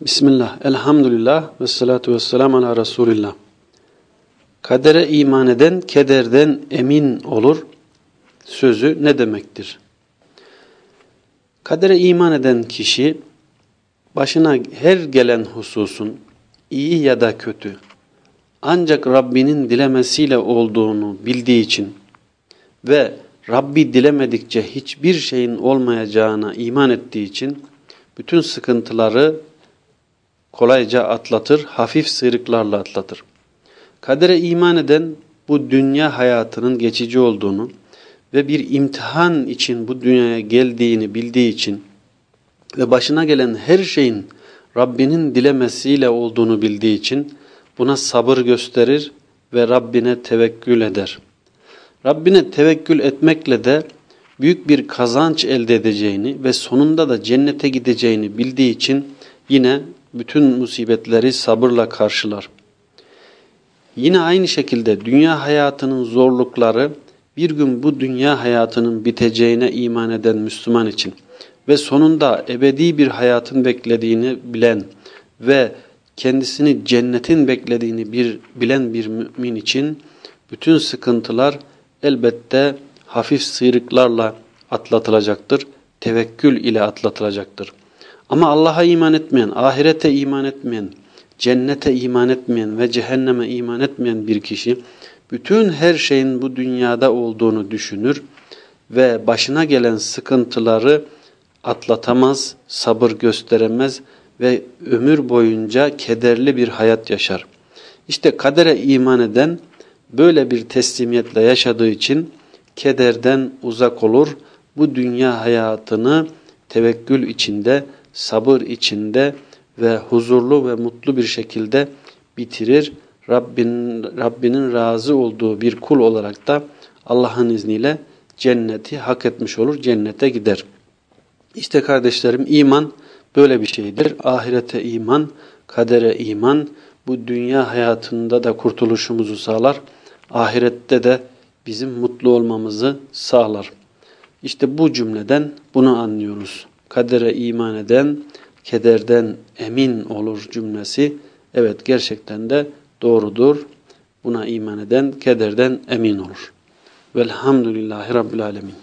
Bismillah, elhamdülillah ve salatu ve selamu ala Resulillah. Kadere iman eden kederden emin olur sözü ne demektir? Kadere iman eden kişi başına her gelen hususun iyi ya da kötü ancak Rabbinin dilemesiyle olduğunu bildiği için ve Rabbi dilemedikçe hiçbir şeyin olmayacağına iman ettiği için bütün sıkıntıları kolayca atlatır, hafif sıyrıklarla atlatır. Kadere iman eden bu dünya hayatının geçici olduğunu ve bir imtihan için bu dünyaya geldiğini bildiği için ve başına gelen her şeyin Rabbinin dilemesiyle olduğunu bildiği için buna sabır gösterir ve Rabbine tevekkül eder. Rabbine tevekkül etmekle de büyük bir kazanç elde edeceğini ve sonunda da cennete gideceğini bildiği için yine bütün musibetleri sabırla karşılar. Yine aynı şekilde dünya hayatının zorlukları bir gün bu dünya hayatının biteceğine iman eden Müslüman için ve sonunda ebedi bir hayatın beklediğini bilen ve kendisini cennetin beklediğini bir bilen bir mümin için bütün sıkıntılar elbette hafif sıyrıklarla atlatılacaktır. Tevekkül ile atlatılacaktır. Ama Allah'a iman etmeyen, ahirete iman etmeyen, cennete iman etmeyen ve cehenneme iman etmeyen bir kişi bütün her şeyin bu dünyada olduğunu düşünür ve başına gelen sıkıntıları atlatamaz, sabır gösteremez ve ömür boyunca kederli bir hayat yaşar. İşte kadere iman eden böyle bir teslimiyetle yaşadığı için kederden uzak olur. Bu dünya hayatını tevekkül içinde, sabır içinde ve huzurlu ve mutlu bir şekilde bitirir. Rabbinin, Rabbinin razı olduğu bir kul olarak da Allah'ın izniyle cenneti hak etmiş olur, cennete gider. İşte kardeşlerim iman böyle bir şeydir. Ahirete iman, kadere iman, bu dünya hayatında da kurtuluşumuzu sağlar. Ahirette de bizim mutlu olmamızı sağlar. İşte bu cümleden bunu anlıyoruz. Kadere iman eden, kederden emin olur cümlesi. Evet gerçekten de doğrudur. Buna iman eden kederden emin olur. Velhamdülillahi Rabbil Alemin.